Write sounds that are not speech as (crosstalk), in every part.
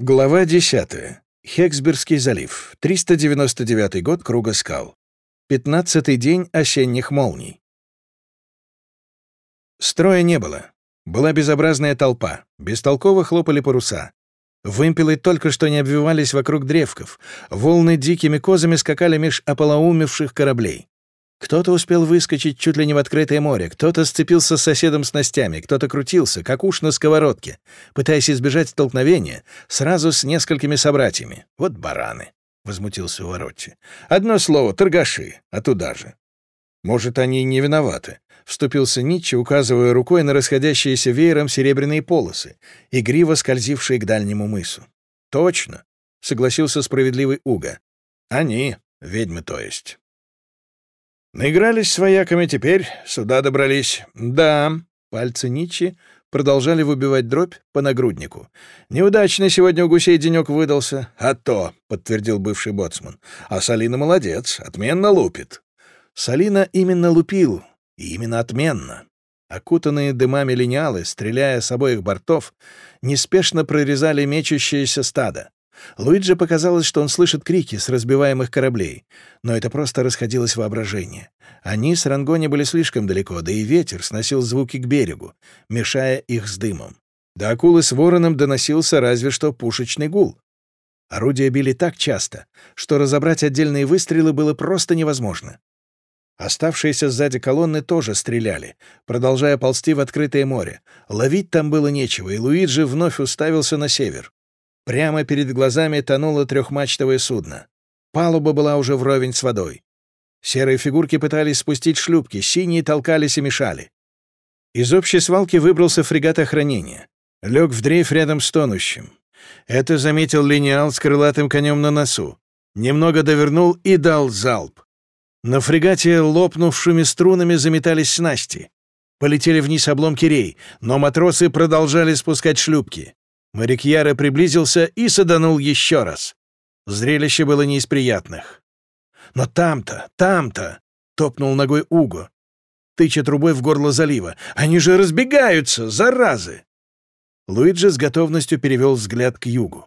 Глава 10. Хексбергский залив. 399 год Круга скал. 15-й день осенних молний. Строя не было. Была безобразная толпа. Бестолково хлопали паруса. Вымпелы только что не обвивались вокруг древков. Волны дикими козами скакали меж ополоумевших кораблей. Кто-то успел выскочить чуть ли не в открытое море, кто-то сцепился с соседом с ностями, кто-то крутился, как уж на сковородке, пытаясь избежать столкновения сразу с несколькими собратьями. Вот бараны, — возмутился Воротти. Одно слово — торгаши, а туда же. Может, они не виноваты, — вступился Ницше, указывая рукой на расходящиеся веером серебряные полосы, игриво скользившие к дальнему мысу. Точно, — согласился справедливый Уга. Они, ведьмы то есть. Наигрались с вояками, теперь сюда добрались. Да, пальцы Ничи продолжали выбивать дробь по нагруднику. «Неудачный сегодня у гусей денек выдался». «А то», — подтвердил бывший боцман. «А Салина молодец, отменно лупит». Салина именно лупил, и именно отменно. Окутанные дымами линялы, стреляя с обоих бортов, неспешно прорезали мечущееся стадо. Луиджи показалось, что он слышит крики с разбиваемых кораблей, но это просто расходилось воображение. Они с Рангони были слишком далеко, да и ветер сносил звуки к берегу, мешая их с дымом. До акулы с вороном доносился разве что пушечный гул. Орудия били так часто, что разобрать отдельные выстрелы было просто невозможно. Оставшиеся сзади колонны тоже стреляли, продолжая ползти в открытое море. Ловить там было нечего, и Луиджи вновь уставился на север. Прямо перед глазами тонуло трехмачтовое судно. Палуба была уже вровень с водой. Серые фигурки пытались спустить шлюпки, синие толкались и мешали. Из общей свалки выбрался фрегат охранения. Лег в дрейф рядом с тонущим. Это заметил линеал с крылатым конем на носу. Немного довернул и дал залп. На фрегате лопнувшими струнами заметались снасти. Полетели вниз обломки рей, но матросы продолжали спускать шлюпки. Моряк Яра приблизился и саданул еще раз. Зрелище было не из приятных. «Но там-то, там-то!» — топнул ногой Уго, тыча трубой в горло залива. «Они же разбегаются, заразы!» Луиджи с готовностью перевел взгляд к югу.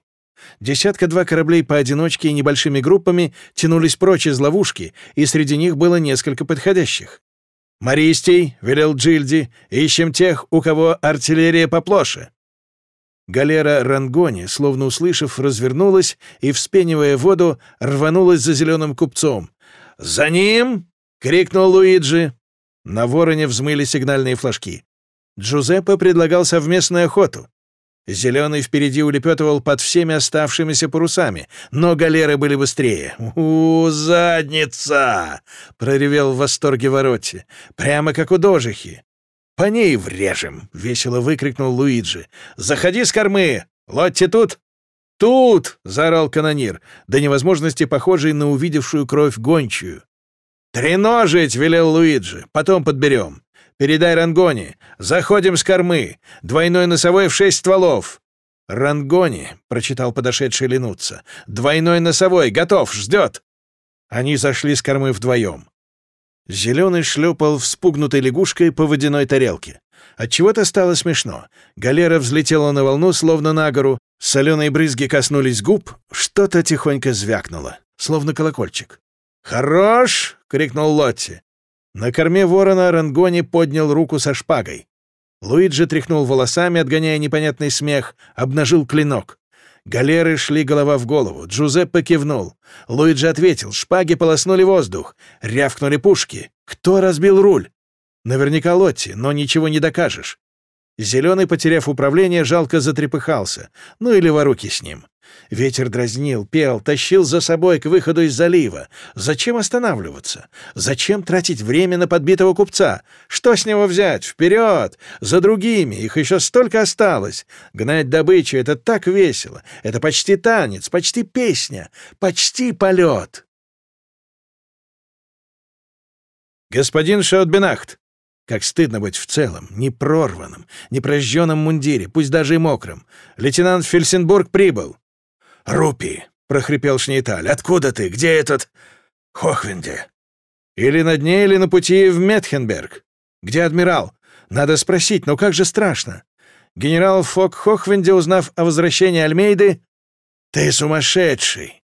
Десятка-два кораблей поодиночке и небольшими группами тянулись прочь из ловушки, и среди них было несколько подходящих. «Мористей», — велел Джильди, — «ищем тех, у кого артиллерия поплоше». Галера Рангони, словно услышав, развернулась и, вспенивая воду, рванулась за зеленым купцом. «За ним!» — крикнул Луиджи. На вороне взмыли сигнальные флажки. Джузеппе предлагал совместную охоту. Зеленый впереди улепетывал под всеми оставшимися парусами, но галеры были быстрее. «У, задница!» — проревел в восторге Воротти. «Прямо как у дожихи. «По ней врежем!» — весело выкрикнул Луиджи. «Заходи с кормы! Лотти тут?» «Тут!» — заорал канонир, до невозможности похожий на увидевшую кровь гончую. «Треножить!» — велел Луиджи. «Потом подберем. Передай Рангони. Заходим с кормы. Двойной носовой в шесть стволов». «Рангони», — прочитал подошедший Ленуца. «Двойной носовой. Готов. Ждет». Они зашли с кормы вдвоем. Зеленый шлепал вспугнутой лягушкой по водяной тарелке. Отчего-то стало смешно. Галера взлетела на волну, словно на гору. Соленые брызги коснулись губ. Что-то тихонько звякнуло, словно колокольчик. «Хорош!» — крикнул Лотти. На корме ворона Рангони поднял руку со шпагой. Луиджи тряхнул волосами, отгоняя непонятный смех, обнажил клинок. Галеры шли голова в голову. Джузеппе кивнул. Луиджи ответил. Шпаги полоснули воздух. Рявкнули пушки. Кто разбил руль? Наверняка Лотти, но ничего не докажешь. Зеленый, потеряв управление, жалко затрепыхался. Ну или воруки с ним. Ветер дразнил, пел, тащил за собой к выходу из залива. Зачем останавливаться? Зачем тратить время на подбитого купца? Что с него взять? Вперед! За другими! Их еще столько осталось! Гнать добычу — это так весело! Это почти танец, почти песня, почти полет! «Господин Шаутбенахт!» Как стыдно быть в целом, не прорванном, не прожженном мундире, пусть даже и мокром. Лейтенант Фельсенбург прибыл. «Рупи!» — прохрипел Шнейталь. «Откуда ты? Где этот...» «Хохвенде». «Или на дне, или на пути в Метхенберг. Где адмирал? Надо спросить, но как же страшно». Генерал Фок Хохвенде, узнав о возвращении Альмейды, «Ты сумасшедший!»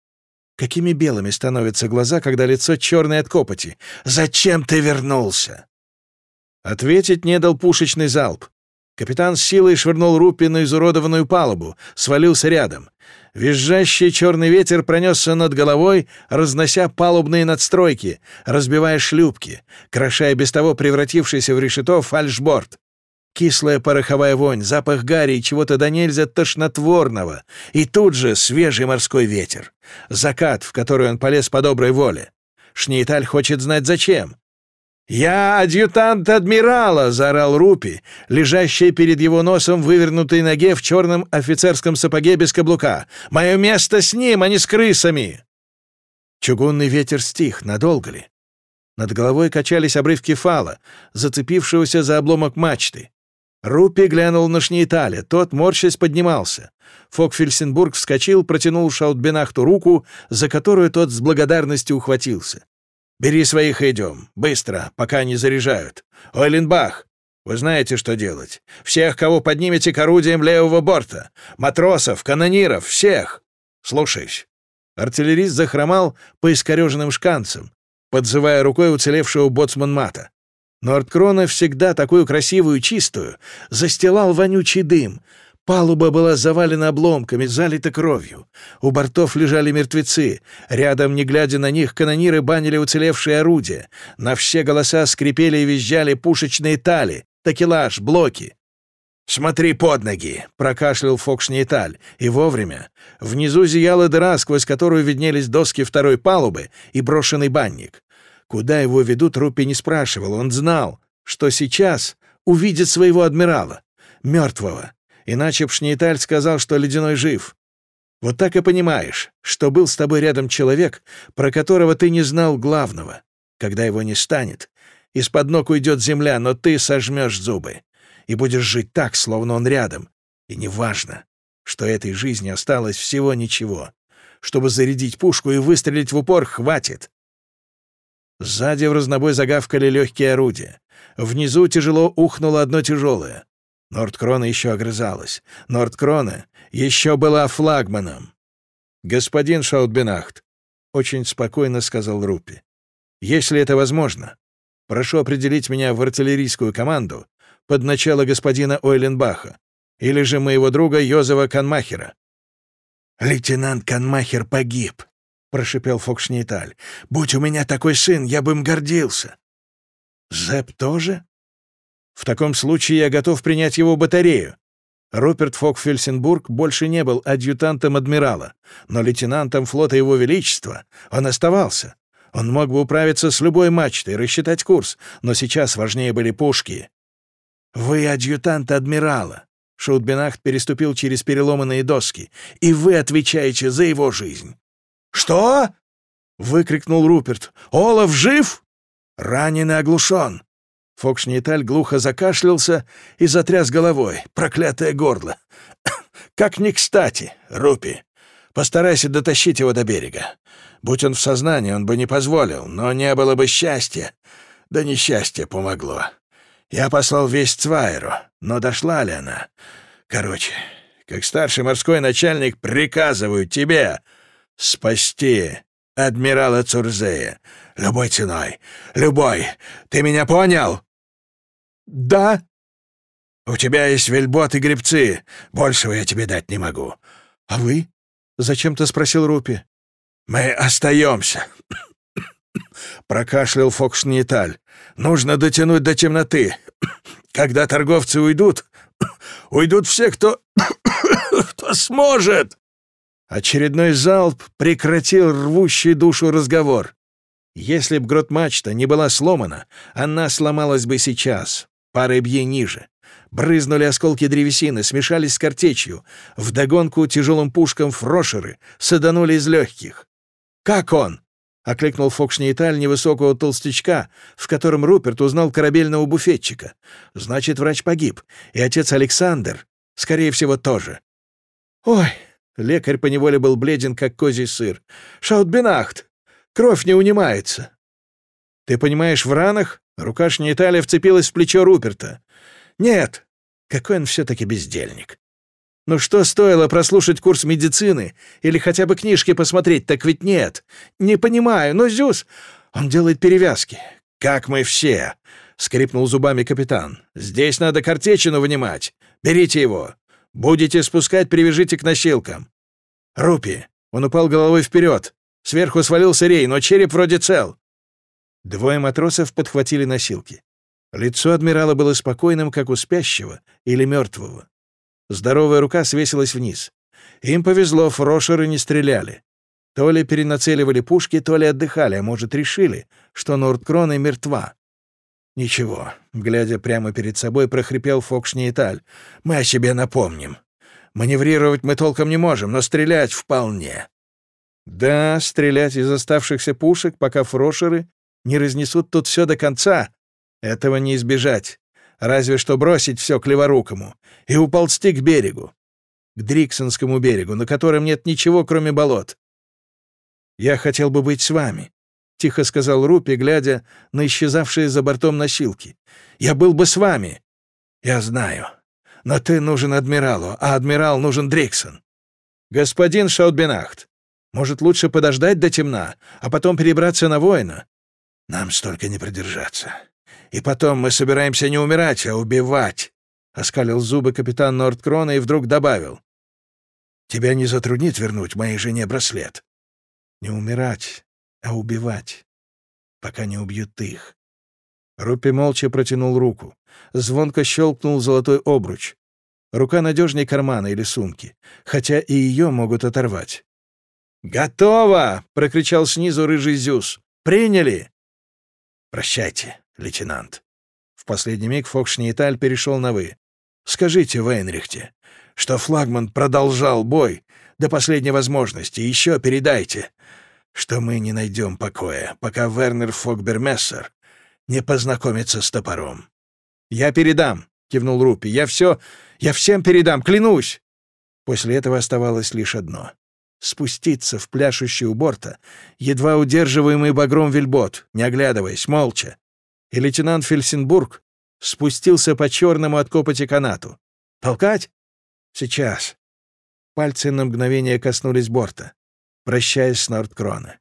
Какими белыми становятся глаза, когда лицо черное от копоти. «Зачем ты вернулся?» Ответить не дал пушечный залп. Капитан с силой швырнул Рупи на изуродованную палубу, свалился рядом. Визжащий черный ветер пронесся над головой, разнося палубные надстройки, разбивая шлюпки, крошая без того превратившийся в решето фальшборд. Кислая пороховая вонь, запах гари и чего-то до нельзя тошнотворного. И тут же свежий морской ветер. Закат, в который он полез по доброй воле. Шнейталь хочет знать зачем. «Я адъютант адмирала!» — заорал Рупи, лежащий перед его носом в вывернутой ноге в черном офицерском сапоге без каблука. «Мое место с ним, а не с крысами!» Чугунный ветер стих, надолго ли? Над головой качались обрывки фала, зацепившегося за обломок мачты. Рупи глянул на Шнейталя, тот, морщась, поднимался. Фокфельсенбург вскочил, протянул Шаутбенахту руку, за которую тот с благодарностью ухватился. Бери своих и идем. Быстро, пока не заряжают. Ойленбах, вы знаете, что делать. Всех, кого поднимете к орудиям левого борта. Матросов, канониров, всех. Слушаюсь». Артиллерист захромал по искореженным шканцам, подзывая рукой уцелевшего боцман-мата. Нордкрона всегда такую красивую чистую застилал вонючий дым — Палуба была завалена обломками, залита кровью. У бортов лежали мертвецы. Рядом, не глядя на них, канониры банили уцелевшие орудия. На все голоса скрипели и визжали пушечные тали, такелаж, блоки. «Смотри под ноги!» — прокашлял Фокшнейталь. И вовремя. Внизу зияла дыра, сквозь которую виднелись доски второй палубы и брошенный банник. Куда его ведут, Рупи не спрашивал. Он знал, что сейчас увидит своего адмирала, мертвого, Иначе б сказал, что Ледяной жив. Вот так и понимаешь, что был с тобой рядом человек, про которого ты не знал главного. Когда его не станет, из-под ног уйдет земля, но ты сожмешь зубы и будешь жить так, словно он рядом. И неважно, что этой жизни осталось всего ничего. Чтобы зарядить пушку и выстрелить в упор, хватит. Сзади в разнобой загавкали легкие орудия. Внизу тяжело ухнуло одно тяжелое. Нордкрона еще огрызалась. Нордкрона еще была флагманом. «Господин Шаутбенахт», — очень спокойно сказал Рупи, — «если это возможно, прошу определить меня в артиллерийскую команду под начало господина Ойленбаха или же моего друга Йозева Канмахера». «Лейтенант Канмахер погиб», — прошипел Фокшнейталь. «Будь у меня такой сын, я бы им гордился». «Зэп тоже?» В таком случае я готов принять его батарею. Руперт Фокфельсенбург больше не был адъютантом адмирала, но лейтенантом флота Его Величества он оставался. Он мог бы управиться с любой мачтой, рассчитать курс, но сейчас важнее были пушки. «Вы адъютант адмирала», — Шаутбенахт переступил через переломанные доски, «и вы отвечаете за его жизнь». «Что?» — выкрикнул Руперт. «Олаф жив?» «Ранен и оглушен. Фокшнейталь глухо закашлялся и затряс головой. Проклятое горло! (coughs) Как ни кстати, Рупи. Постарайся дотащить его до берега. Будь он в сознании, он бы не позволил, но не было бы счастья. Да несчастье помогло. Я послал весть Цвайру, но дошла ли она? Короче, как старший морской начальник, приказываю тебе спасти адмирала Цурзея. Любой ценой. Любой. Ты меня понял?» «Да». «У тебя есть вельбот и гребцы. Большего я тебе дать не могу». «А вы?» — зачем-то спросил Рупи. «Мы остаемся», (coughs) — прокашлял Фокшниталь. «Нужно дотянуть до темноты. (coughs) Когда торговцы уйдут, (coughs) уйдут все, кто... кто сможет!» Очередной залп прекратил рвущий душу разговор. Если б грот-мачта не была сломана, она сломалась бы сейчас парой бье ниже. Брызнули осколки древесины, смешались с картечью. Вдогонку тяжелым пушкам фрошеры саданули из легких. «Как он?» — окликнул Фокшнейталь невысокого толстячка, в котором Руперт узнал корабельного буфетчика. «Значит, врач погиб, и отец Александр, скорее всего, тоже». «Ой!» — лекарь поневоле был бледен, как козий сыр. «Шаутбенахт! Кровь не унимается!» «Ты понимаешь, в ранах Рука Шнейталя вцепилась в плечо Руперта. «Нет, какой он все-таки бездельник. Ну что стоило прослушать курс медицины или хотя бы книжки посмотреть, так ведь нет. Не понимаю, но Зюс... Он делает перевязки. Как мы все, — скрипнул зубами капитан. Здесь надо картечину вынимать. Берите его. Будете спускать, привяжите к носилкам. Рупи. Он упал головой вперед. Сверху свалился рей, но череп вроде цел. Двое матросов подхватили носилки. Лицо адмирала было спокойным, как у спящего или мертвого. Здоровая рука свесилась вниз. Им повезло, фрошеры не стреляли. То ли перенацеливали пушки, то ли отдыхали, а может, решили, что Нордкрона мертва. «Ничего», — глядя прямо перед собой, прохрипел Фокшниеталь. «Мы о себе напомним. Маневрировать мы толком не можем, но стрелять вполне». «Да, стрелять из оставшихся пушек, пока фрошеры не разнесут тут все до конца. Этого не избежать. Разве что бросить все к леворукому и уползти к берегу. К Дриксонскому берегу, на котором нет ничего, кроме болот. Я хотел бы быть с вами, — тихо сказал Рупи, глядя на исчезавшие за бортом носилки. «Я был бы с вами!» «Я знаю. Но ты нужен адмиралу, а адмирал нужен Дриксон». «Господин Шаутбенахт, может, лучше подождать до темна, а потом перебраться на воина?» «Нам столько не продержаться. И потом мы собираемся не умирать, а убивать», — оскалил зубы капитан Нордкрона и вдруг добавил. «Тебя не затруднит вернуть моей жене браслет?» «Не умирать, а убивать, пока не убьют их. Рупи молча протянул руку. Звонко щелкнул золотой обруч. Рука надежнее кармана или сумки, хотя и ее могут оторвать. «Готово!» — прокричал снизу рыжий Зюс. «Приняли!» «Прощайте, лейтенант». В последний миг Фокшниеталь перешел на «вы». «Скажите Вейнрихте, что флагман продолжал бой до последней возможности. Еще передайте, что мы не найдем покоя, пока Вернер Фокбермессер не познакомится с топором. «Я передам», — кивнул Рупи. «Я все... Я всем передам, клянусь!» После этого оставалось лишь одно — спуститься в пляшущий у борта, едва удерживаемый багром вельбот, не оглядываясь, молча. И лейтенант Фельсенбург спустился по черному от копоти канату. «Толкать?» «Сейчас». Пальцы на мгновение коснулись борта прощаясь с Нордкрона.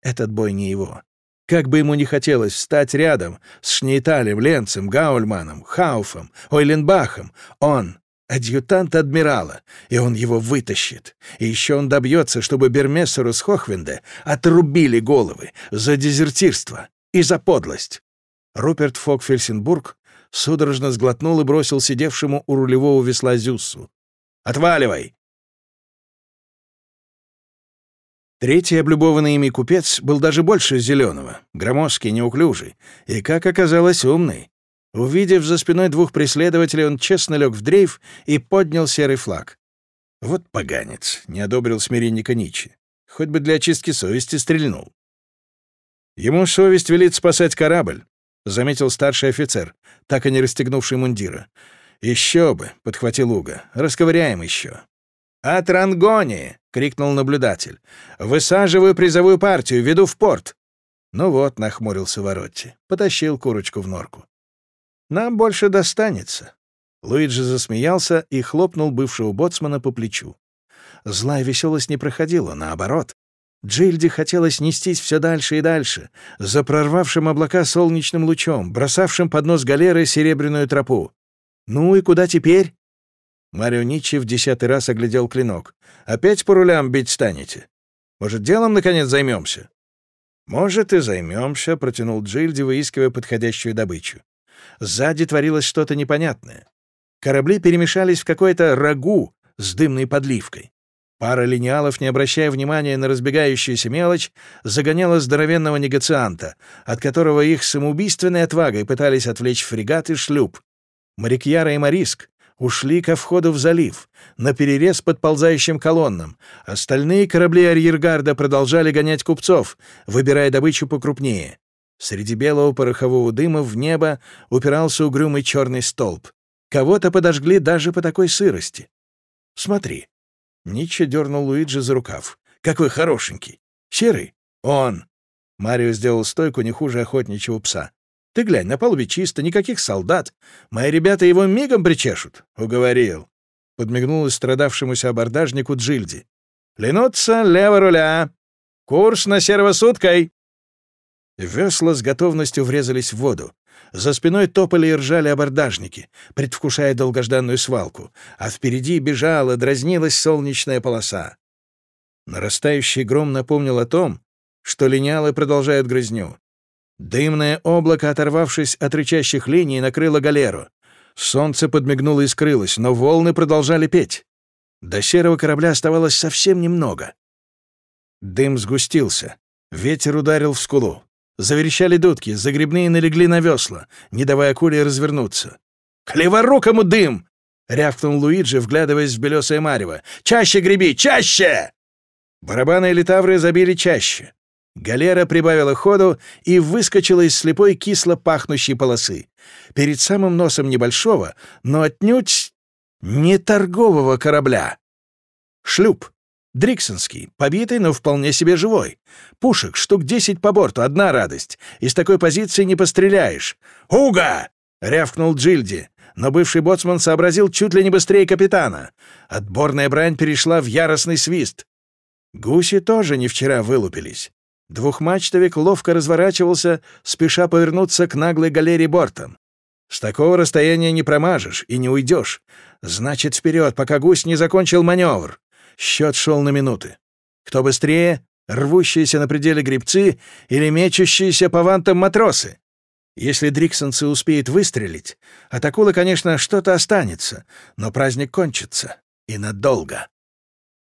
Этот бой не его. Как бы ему ни хотелось встать рядом с Шнейталем, Ленцем, Гаульманом, Хауфом, Ойленбахом, он — адъютант адмирала, и он его вытащит. И еще он добьется, чтобы Бермессеру с Хохвенде отрубили головы за дезертирство и за подлость. Руперт Фокфельсенбург судорожно сглотнул и бросил сидевшему у рулевого весла Зюссу. «Отваливай! Третий облюбованный ими купец был даже больше зеленого, громоздкий, неуклюжий и, как оказалось, умный. Увидев за спиной двух преследователей, он честно лег в дрейф и поднял серый флаг. «Вот поганец», — не одобрил смиренника Ничи. «Хоть бы для очистки совести стрельнул». «Ему совесть велит спасать корабль», — заметил старший офицер, так и не расстегнувший мундира. «Еще бы», — подхватил Уга, — «расковыряем еще». «От Рангони!» — крикнул наблюдатель. «Высаживаю призовую партию, веду в порт!» Ну вот, нахмурился Воротти, потащил курочку в норку. «Нам больше достанется». Луиджи засмеялся и хлопнул бывшего боцмана по плечу. Злая веселость не проходила, наоборот. Джильде хотелось нестись все дальше и дальше, за прорвавшим облака солнечным лучом, бросавшим под нос галеры серебряную тропу. «Ну и куда теперь?» Марио Ничи в десятый раз оглядел клинок. «Опять по рулям бить станете? Может, делом, наконец, займемся?» «Может, и займемся», — протянул Джильди, выискивая подходящую добычу. Сзади творилось что-то непонятное. Корабли перемешались в какое-то рагу с дымной подливкой. Пара линеалов, не обращая внимания на разбегающуюся мелочь, загоняла здоровенного негацианта, от которого их самоубийственной отвагой пытались отвлечь фрегат и шлюп. Морякьяра и Мариск ушли ко входу в залив, на перерез подползающим колоннам. Остальные корабли арьергарда продолжали гонять купцов, выбирая добычу покрупнее. Среди белого порохового дыма в небо упирался угрюмый черный столб. Кого-то подожгли даже по такой сырости. «Смотри». Ниче дернул Луиджи за рукав. «Какой хорошенький! Серый? Он!» Марио сделал стойку не хуже охотничьего пса. Ты глянь, на палубе чисто, никаких солдат. Мои ребята его мигом причешут. Уговорил. — подмигнул страдавшемуся абордажнику Джильди. «Ленуться лево руля! Курс на серого суткой!» Весла с готовностью врезались в воду. За спиной топали и ржали абордажники, предвкушая долгожданную свалку, а впереди бежала, дразнилась солнечная полоса. Нарастающий гром напомнил о том, что линялы продолжают грызню. Дымное облако, оторвавшись от рычащих линий, накрыло галеру. Солнце подмигнуло и скрылось, но волны продолжали петь. До серого корабля оставалось совсем немного. Дым сгустился. Ветер ударил в скулу. Заверещали дудки, загребные налегли на весла, не давая куле развернуться. «К леворукому дым!» — рявкнул Луиджи, вглядываясь в белесое марево. «Чаще греби! Чаще!» Барабаны и литавры забили чаще. Галера прибавила ходу и выскочила из слепой кисло пахнущей полосы. Перед самым носом небольшого, но отнюдь не торгового корабля. Шлюп. Дриксонский, побитый, но вполне себе живой. Пушек, штук десять по борту, одна радость. Из такой позиции не постреляешь. «Уга!» — рявкнул Джильди, но бывший боцман сообразил чуть ли не быстрее капитана. Отборная брань перешла в яростный свист. Гуси тоже не вчера вылупились. Двухмачтовик ловко разворачивался, спеша повернуться к наглой галере бортом. С такого расстояния не промажешь и не уйдешь. Значит, вперед, пока гусь не закончил маневр. Счет шел на минуты. Кто быстрее, рвущиеся на пределе грибцы или мечущиеся по вантам матросы? Если Дриксонцы успеют выстрелить, от акулы, конечно, что-то останется, но праздник кончится. И надолго.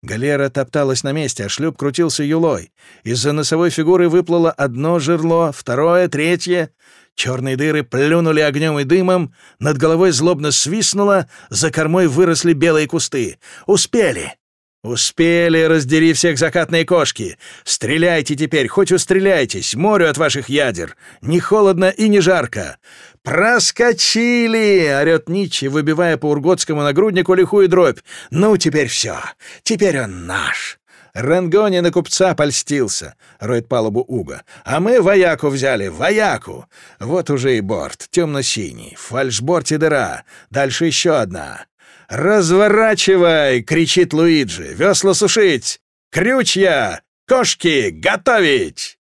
Галера топталась на месте, а шлюп крутился юлой. Из-за носовой фигуры выплыло одно жерло, второе, третье. Черные дыры плюнули огнем и дымом, над головой злобно свистнуло, за кормой выросли белые кусты. «Успели!» «Успели, раздери всех закатные кошки! Стреляйте теперь, хоть устреляйтесь, морю от ваших ядер! Не холодно и не жарко! «Проскочили!» — орёт Ничи, выбивая по урготскому нагруднику лихую дробь. «Ну, теперь все. Теперь он наш!» «Рангони на купца польстился», — роет палубу Уга. «А мы вояку взяли, вояку! Вот уже и борт, темно-синий, в фальшборте дыра, дальше еще одна. «Разворачивай!» — кричит Луиджи. «Весла сушить! Крючья! Кошки готовить!»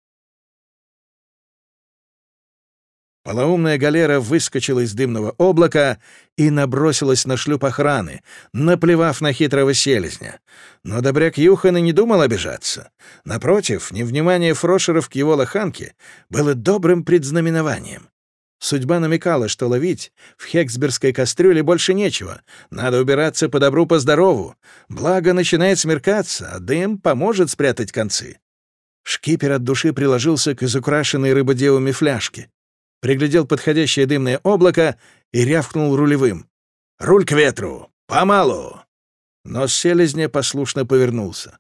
Полоумная галера выскочила из дымного облака и набросилась на шлюп охраны, наплевав на хитрого селезня. Но добряк Юхан и не думал обижаться. Напротив, невнимание фрошеров к его лоханке было добрым предзнаменованием. Судьба намекала, что ловить в хексбергской кастрюле больше нечего. Надо убираться по добру, по здорову. Благо начинает смеркаться, а дым поможет спрятать концы. Шкипер от души приложился к изукрашенной рыбодевами фляжке. Приглядел подходящее дымное облако и рявкнул рулевым. «Руль к ветру! Помалу!» Но селезня послушно повернулся.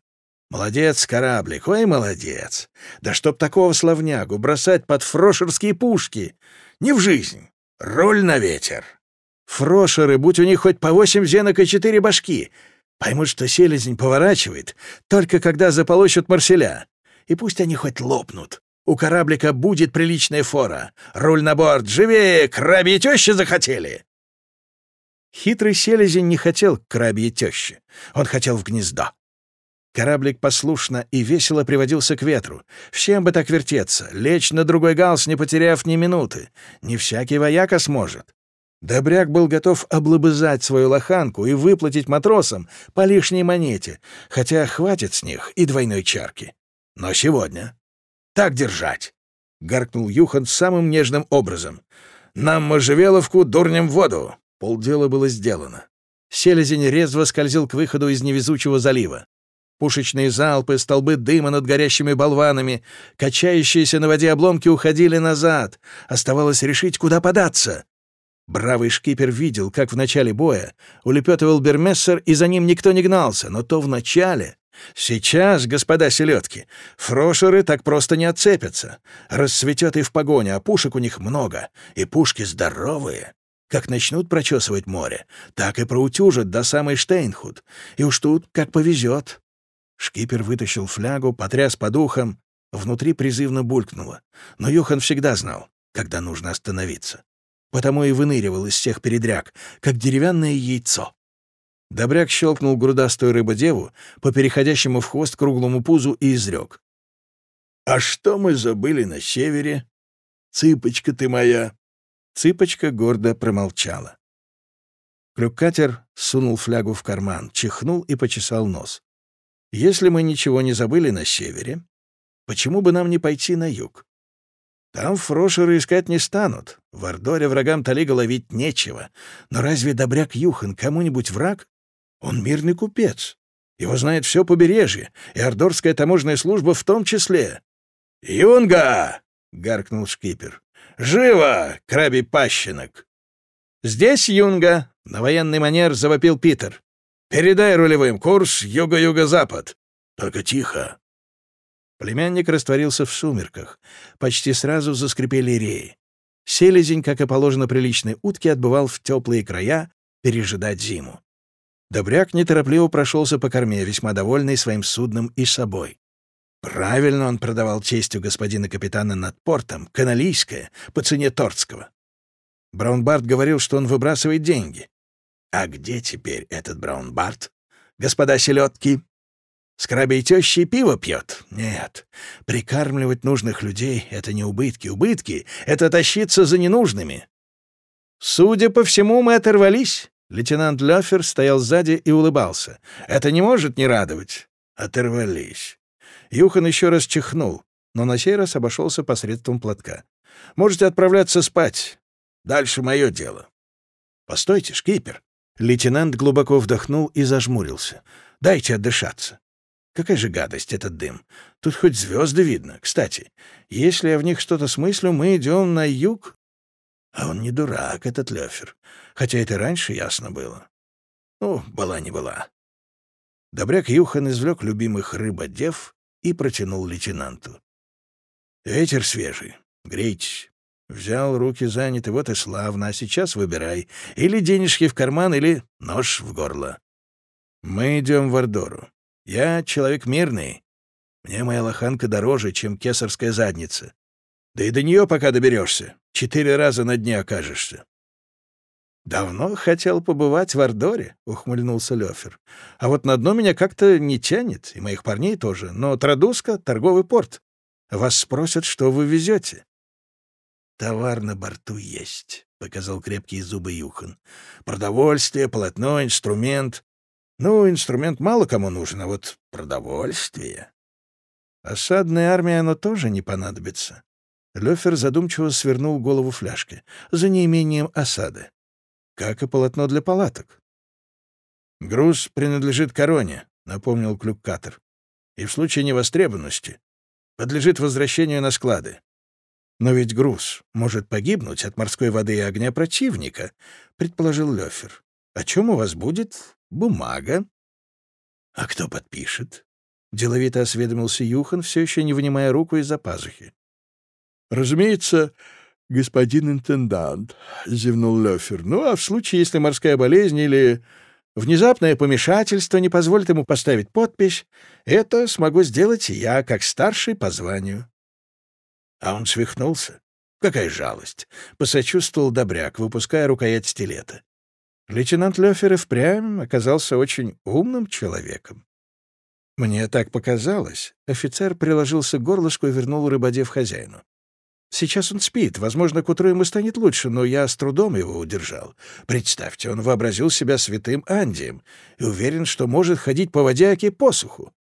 «Молодец, кораблик, ой, молодец! Да чтоб такого славнягу бросать под фрошерские пушки! Не в жизнь. Роль на ветер. Фрошеры, будь у них хоть по восемь зенок и четыре башки, поймут, что селезень поворачивает, только когда заполощут марселя. И пусть они хоть лопнут. У кораблика будет приличная фора. Руль на борт, живее, крабьи тещи захотели!» Хитрый селезень не хотел к крабье тещи. Он хотел в гнездо. Кораблик послушно и весело приводился к ветру. Всем бы так вертеться, лечь на другой галс, не потеряв ни минуты. Не всякий вояка сможет. Добряк был готов облобызать свою лоханку и выплатить матросам по лишней монете, хотя хватит с них и двойной чарки. Но сегодня. Так держать! — гаркнул Юхан самым нежным образом. «Нам можжевеловку, дурнем воду!» Полдела было сделано. Селезень резво скользил к выходу из невезучего залива. Пушечные залпы, столбы дыма над горящими болванами, качающиеся на воде обломки уходили назад. Оставалось решить, куда податься. Бравый шкипер видел, как в начале боя улепетывал Бермессер, и за ним никто не гнался, но то в начале. Сейчас, господа селедки, фрошеры так просто не отцепятся. Расцветет и в погоне, а пушек у них много, и пушки здоровые. Как начнут прочесывать море, так и проутюжат до самой Штейнхуд. И уж тут как повезет. Шкипер вытащил флягу, потряс по духам. Внутри призывно булькнуло. Но Юхан всегда знал, когда нужно остановиться. Потому и выныривал из всех передряг, как деревянное яйцо. Добряк щелкнул грудастую рыбодеву по переходящему в хвост круглому пузу и изрек. «А что мы забыли на севере? Цыпочка ты моя!» Цыпочка гордо промолчала. Клюкатер сунул флягу в карман, чихнул и почесал нос. «Если мы ничего не забыли на севере, почему бы нам не пойти на юг? Там фрошеры искать не станут. В Ордоре врагам Талига ловить нечего. Но разве добряк Юхан кому-нибудь враг? Он мирный купец. Его знает все побережье, и Ордорская таможенная служба в том числе. «Юнга!» — гаркнул шкипер. «Живо, крабий пащенок!» «Здесь Юнга!» — на военный манер завопил Питер. «Передай рулевым курс юго-юго-запад. Только тихо, Племянник растворился в сумерках. Почти сразу заскрипели реи. Селезень, как и положено приличной утке, отбывал в теплые края пережидать зиму. Добряк неторопливо прошелся по корме, весьма довольный своим судном и собой. Правильно он продавал честью господина капитана над портом, каналийское, по цене тордского. Браунбарт говорил, что он выбрасывает деньги. А где теперь этот Браунбарт, господа селедки? С крабей пиво пьет? Нет. Прикармливать нужных людей — это не убытки. Убытки — это тащиться за ненужными. Судя по всему, мы оторвались. Лейтенант Лёфер стоял сзади и улыбался. Это не может не радовать. Оторвались. Юхан еще раз чихнул, но на сей раз обошелся посредством платка. Можете отправляться спать. Дальше мое дело. Постойте, шкипер. Лейтенант глубоко вдохнул и зажмурился. Дайте отдышаться. Какая же гадость этот дым. Тут хоть звезды видно. Кстати, если я в них что-то смыслю, мы идем на юг. А он не дурак, этот Лёфер. Хотя это раньше ясно было. Ну, была не была. Добряк Юхан извлек любимых рыбодев и протянул лейтенанту. «Ветер свежий. Грейтесь». Взял, руки заняты, вот и славно. А сейчас выбирай. Или денежки в карман, или нож в горло. Мы идем в Ордору. Я человек мирный. Мне моя лоханка дороже, чем кесарская задница. Да и до нее пока доберешься. Четыре раза на дне окажешься. «Давно хотел побывать в Ордоре», — ухмыльнулся Лёфер. «А вот на дно меня как-то не тянет, и моих парней тоже. Но Традуска — торговый порт. Вас спросят, что вы везете». «Товар на борту есть», — показал крепкие зубы Юхан. «Продовольствие, полотно, инструмент. Ну, инструмент мало кому нужен, а вот продовольствие... Осадной армии оно тоже не понадобится. Лёфер задумчиво свернул голову фляжки. За неимением осады. Как и полотно для палаток. «Груз принадлежит короне», — напомнил Клюккатер. «И в случае невостребованности подлежит возвращению на склады. Но ведь груз может погибнуть от морской воды и огня противника», — предположил Лёфер. «О чем у вас будет Бумага. А кто подпишет? Деловито осведомился Юхан, все еще не вынимая руку из-за пазухи. Разумеется, господин интендант, зевнул Лёфер. Ну, а в случае, если морская болезнь или внезапное помешательство не позволит ему поставить подпись, это смогу сделать я, как старший по званию. А он свихнулся. Какая жалость! Посочувствовал Добряк, выпуская рукоять стилета. Лейтенант Лёфер и впрямь оказался очень умным человеком. Мне так показалось. Офицер приложился к горлышку и вернул рыбодев хозяину. Сейчас он спит, возможно, к утру ему станет лучше, но я с трудом его удержал. Представьте, он вообразил себя святым Андием и уверен, что может ходить по воде, аки посуху.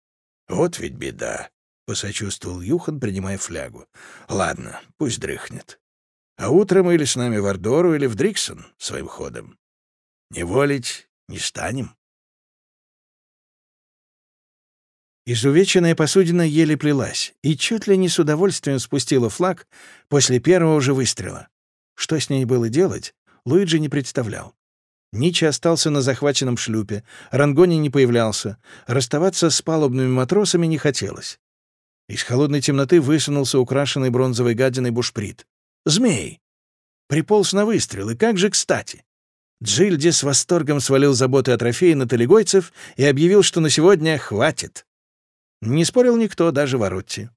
Вот ведь беда, — посочувствовал Юхан, принимая флягу. Ладно, пусть дрыхнет. А утром или с нами в Ордору, или в Дриксон своим ходом. Не волить не станем. Изувеченная посудина еле плелась и чуть ли не с удовольствием спустила флаг после первого же выстрела. Что с ней было делать, Луиджи не представлял. Ничи остался на захваченном шлюпе, Рангони не появлялся, расставаться с палубными матросами не хотелось. Из холодной темноты высунулся украшенный бронзовой гадиной бушприт. «Змей!» Приполз на выстрел, и как же кстати! Джильди с восторгом свалил заботы о трофее на талигойцев и объявил, что на сегодня хватит. Не спорил никто, даже Воротти.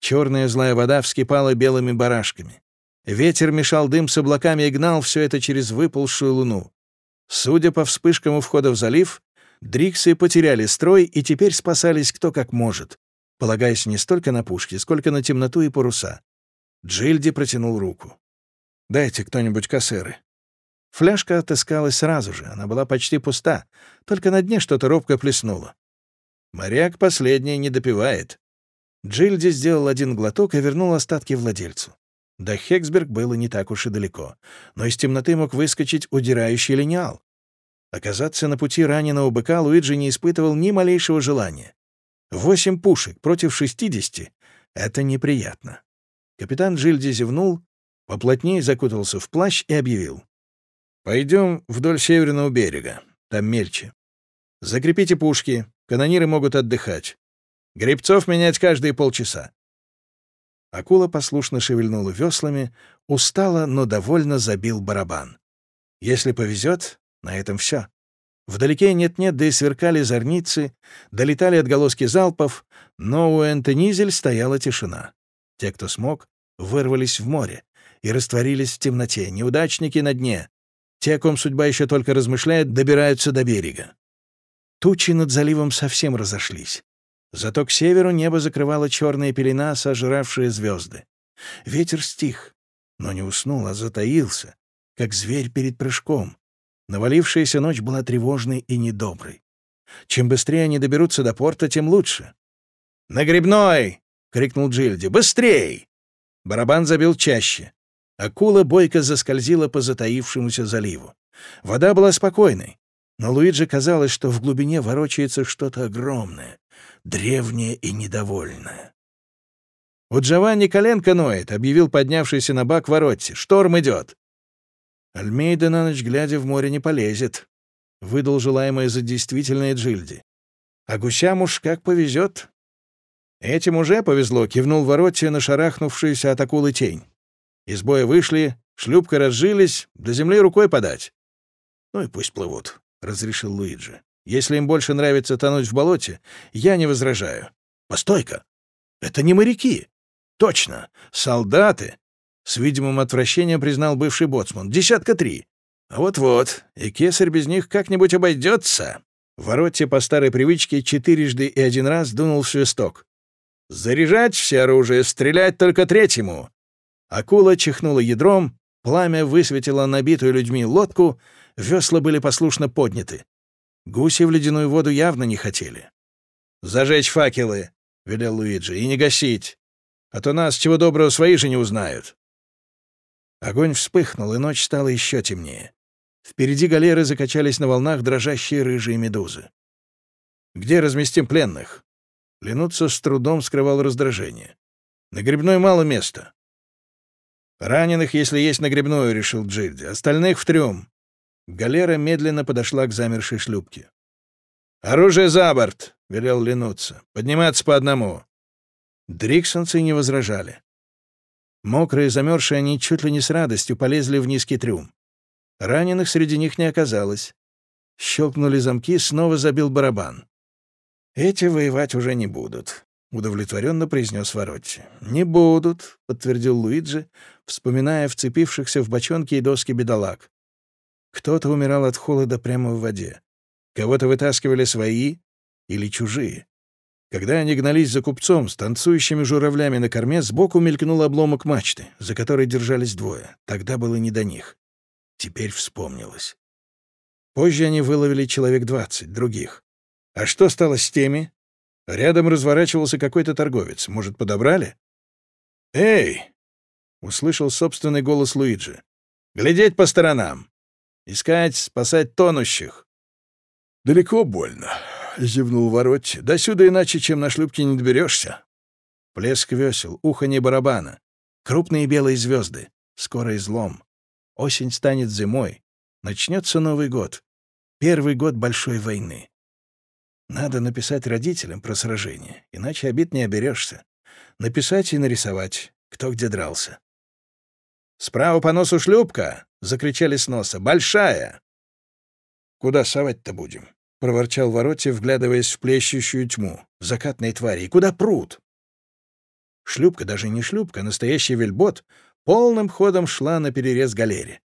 Черная злая вода вскипала белыми барашками. Ветер мешал дым с облаками и гнал все это через выползшую луну. Судя по вспышкам у входа в залив, Дриксы потеряли строй и теперь спасались кто как может, полагаясь не столько на пушки, сколько на темноту и паруса. Джильди протянул руку. «Дайте кто-нибудь кассеры». Фляжка отыскалась сразу же, она была почти пуста, только на дне что-то робко плеснуло. Моряк последний не допивает. Джильди сделал один глоток и вернул остатки владельцу. До Хексберг было не так уж и далеко, но из темноты мог выскочить удирающий линеал. Оказаться на пути раненого быка Луиджи не испытывал ни малейшего желания. Восемь пушек против шестидесяти — это неприятно. Капитан Джильди зевнул, поплотнее закутался в плащ и объявил. «Пойдем вдоль северного берега, там мельче. Закрепите пушки, канониры могут отдыхать. Гребцов менять каждые полчаса». Акула послушно шевельнула веслами, устала, но довольно забил барабан. Если повезет, на этом все. Вдалеке нет-нет, да и сверкали зорницы, долетали отголоски залпов, но у Энтонизель стояла тишина. Те, кто смог, вырвались в море и растворились в темноте, неудачники на дне. Те, ком судьба еще только размышляет, добираются до берега. Тучи над заливом совсем разошлись. Зато к северу небо закрывала черная пелена, сожравшая звезды. Ветер стих, но не уснул, а затаился, как зверь перед прыжком. Навалившаяся ночь была тревожной и недоброй. Чем быстрее они доберутся до порта, тем лучше. «На грибной!» — крикнул Джильди. «Быстрей!» Барабан забил чаще. Акула бойко заскользила по затаившемуся заливу. Вода была спокойной, но Луиджи казалось, что в глубине ворочается что-то огромное, древнее и недовольное. «У Джованни коленка ноет», — объявил поднявшийся на бак воротти. «Шторм идет». Альмейда на ночь глядя в море не полезет, — выдал желаемое за действительное Джильди. А гусям уж как повезет. Этим уже повезло, — кивнул Воротти на шарахнувшуюся от акулы тень. Из боя вышли, шлюпка разжились, до земли рукой подать. Ну и пусть плывут, — разрешил Луиджи. Если им больше нравится тонуть в болоте, я не возражаю. Постой-ка! Это не моряки. Точно, солдаты, с видимым отвращением признал бывший боцман. «Десятка три». «Вот-вот, и кесарь без них как-нибудь обойдется». Воротте по старой привычке четырежды и один раз дунул в свисток. «Заряжать все оружие, стрелять только третьему!» Акула чихнула ядром, пламя высветило набитую людьми лодку, весла были послушно подняты. Гуси в ледяную воду явно не хотели. «Зажечь факелы!» — велел Луиджи. «И не гасить, а то нас, чего доброго, свои же не узнают». Огонь вспыхнул, и ночь стала еще темнее. Впереди галеры закачались на волнах дрожащие рыжие медузы. «Где разместим пленных?» Ленуца с трудом скрывал раздражение. «На грибной мало места». «Раненых, если есть на грибную», — решил Джильди. «Остальных в трюм». Галера медленно подошла к замершей шлюпке. «Оружие за борт!» — велел Ленуца. «Подниматься по одному». Дриксонцы не возражали. Мокрые, замерзшие, они чуть ли не с радостью полезли в низкий трюм. Раненых среди них не оказалось. Щелкнули замки, снова забил барабан. «Эти воевать уже не будут», — удовлетворенно произнес Воротти. «Не будут», — подтвердил Луиджи, вспоминая вцепившихся в бочонки и доски бедолаг. Кто-то умирал от холода прямо в воде. Кого-то вытаскивали свои или чужие. Когда они гнались за купцом с танцующими журавлями на корме, сбоку мелькнул обломок мачты, за которой держались двое. Тогда было не до них. Теперь вспомнилось. Позже они выловили человек двадцать, других. А что стало с теми? Рядом разворачивался какой-то торговец. Может, подобрали? «Эй!» — услышал собственный голос Луиджи. «Глядеть по сторонам! Искать, спасать тонущих!» «Далеко больно», — зевнул Воротти. «Да сюда иначе, чем на шлюпке, не доберешься». Плеск весел, уханье барабана, крупные белые звезды, скоро излом. Осень станет зимой, начнется Новый год, первый год большой войны. Надо написать родителям про сражение, иначе обид не оберешься. Написать и нарисовать, кто где дрался. «Справа по носу шлюпка!» — закричали с носа. «Большая!» «Куда совать-то будем?» — проворчал Вороте, вглядываясь в плещущую тьму. «Закатные твари! куда пруд?» Шлюпка, даже не шлюпка, а настоящий вельбот, полным ходом шла на перерез галере.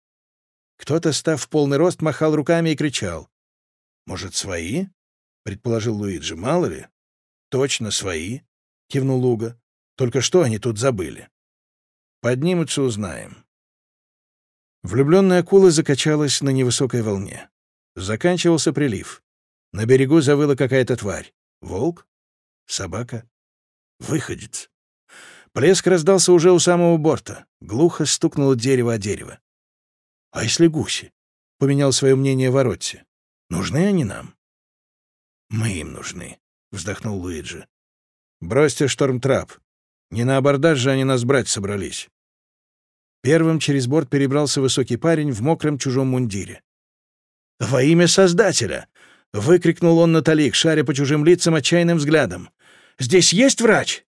Кто-то, став в полный рост, махал руками и кричал. «Может, свои?» — предположил Луиджи. «Мало ли?» «Точно, свои», — кивнул Луга. «Только что они тут забыли?» «Поднимутся, узнаем». Влюбленная акула закачалась на невысокой волне. Заканчивался прилив. На берегу завыла какая-то тварь. Волк? Собака? Выходец. Плеск раздался уже у самого борта. Глухо стукнуло дерево о дерево. «А если гуси?» — поменял свое мнение Воротти. «Нужны они нам?» «Мы им нужны», — вздохнул Луиджи. «Бросьте шторм-трап. Не на абордаж же они нас брать собрались». Первым через борт перебрался высокий парень в мокром чужом мундире. «Во имя Создателя!» — выкрикнул он на талик, шаря по чужим лицам отчаянным взглядом. «Здесь есть врач?»